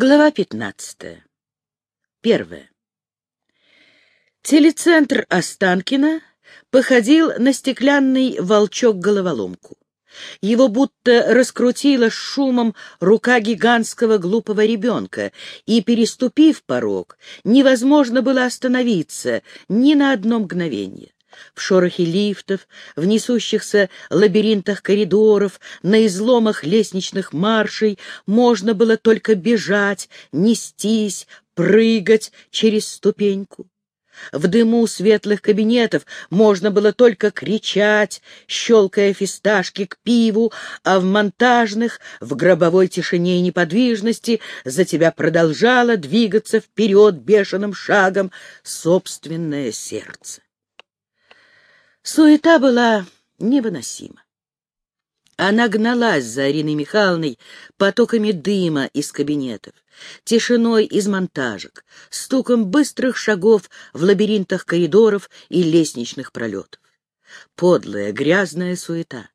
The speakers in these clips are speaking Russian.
Глава 15. Первое. Телецентр Останкина походил на стеклянный волчок-головоломку. Его будто раскрутила шумом рука гигантского глупого ребенка, и, переступив порог, невозможно было остановиться ни на одно мгновение. В шорохе лифтов, в несущихся лабиринтах коридоров, на изломах лестничных маршей можно было только бежать, нестись, прыгать через ступеньку. В дыму светлых кабинетов можно было только кричать, щелкая фисташки к пиву, а в монтажных, в гробовой тишине и неподвижности за тебя продолжало двигаться вперед бешеным шагом собственное сердце. Суета была невыносима. Она гналась за Ариной Михайловной потоками дыма из кабинетов, тишиной из монтажек, стуком быстрых шагов в лабиринтах коридоров и лестничных пролетов. Подлая, грязная суета.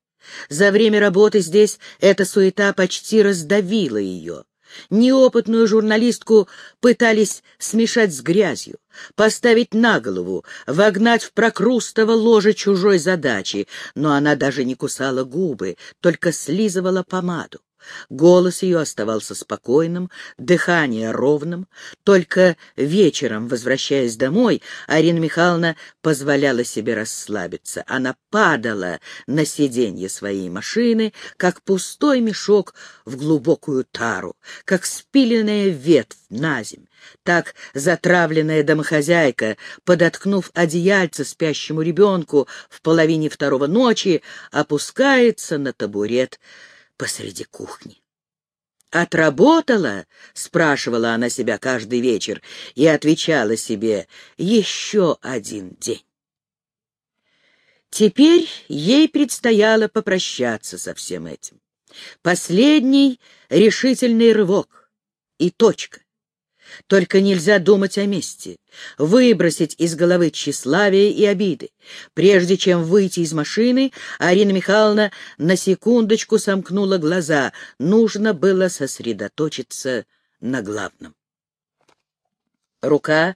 За время работы здесь эта суета почти раздавила ее. Неопытную журналистку пытались смешать с грязью, поставить на голову, вогнать в прокрустово ложе чужой задачи, но она даже не кусала губы, только слизывала помаду. Голос ее оставался спокойным, дыхание ровным. Только вечером, возвращаясь домой, Арина Михайловна позволяла себе расслабиться. Она падала на сиденье своей машины, как пустой мешок в глубокую тару, как спиленная ветвь на земь. Так затравленная домохозяйка, подоткнув одеяльце спящему ребенку в половине второго ночи, опускается на табурет посреди кухни. «Отработала?» — спрашивала она себя каждый вечер и отвечала себе «Еще один день». Теперь ей предстояло попрощаться со всем этим. Последний решительный рывок и точка. Только нельзя думать о мести, выбросить из головы тщеславие и обиды. Прежде чем выйти из машины, Арина Михайловна на секундочку сомкнула глаза. Нужно было сосредоточиться на главном. Рука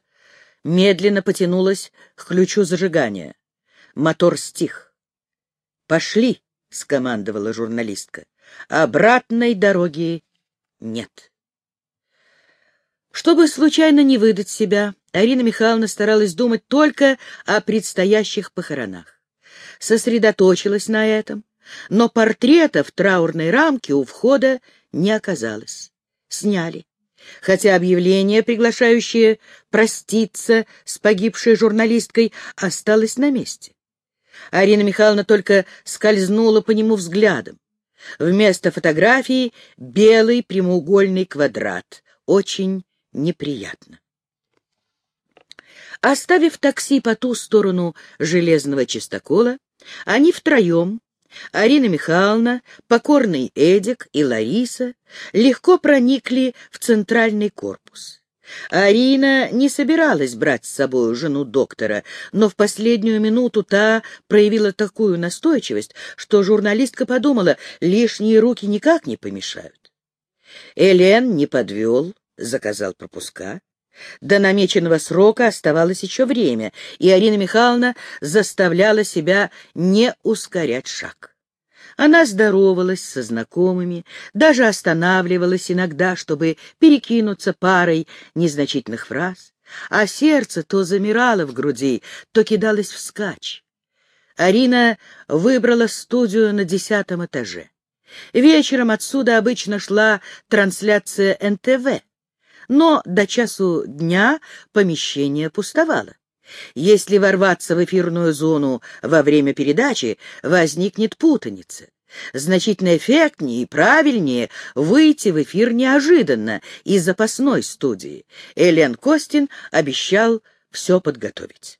медленно потянулась к ключу зажигания. Мотор стих. «Пошли!» — скомандовала журналистка. «Обратной дороги нет». Чтобы случайно не выдать себя, Арина Михайловна старалась думать только о предстоящих похоронах. Сосредоточилась на этом, но портрета в траурной рамке у входа не оказалось. Сняли. Хотя объявление, приглашающее проститься с погибшей журналисткой, осталось на месте. Арина Михайловна только скользнула по нему взглядом. Вместо фотографии белый прямоугольный квадрат, очень неприятно. Оставив такси по ту сторону железного чистокола, они втроем, Арина Михайловна, покорный Эдик и Лариса, легко проникли в центральный корпус. Арина не собиралась брать с собой жену доктора, но в последнюю минуту та проявила такую настойчивость, что журналистка подумала, лишние руки никак не помешают. Элен не подвел, заказал пропуска. До намеченного срока оставалось еще время, и Арина Михайловна заставляла себя не ускорять шаг. Она здоровалась со знакомыми, даже останавливалась иногда, чтобы перекинуться парой незначительных фраз, а сердце то замирало в груди, то кидалось вскачь. Арина выбрала студию на десятом этаже. Вечером отсюда обычно шла трансляция НТВ но до часу дня помещение пустовало. Если ворваться в эфирную зону во время передачи, возникнет путаница. Значительно эффектнее и правильнее выйти в эфир неожиданно из запасной студии. Элен Костин обещал все подготовить.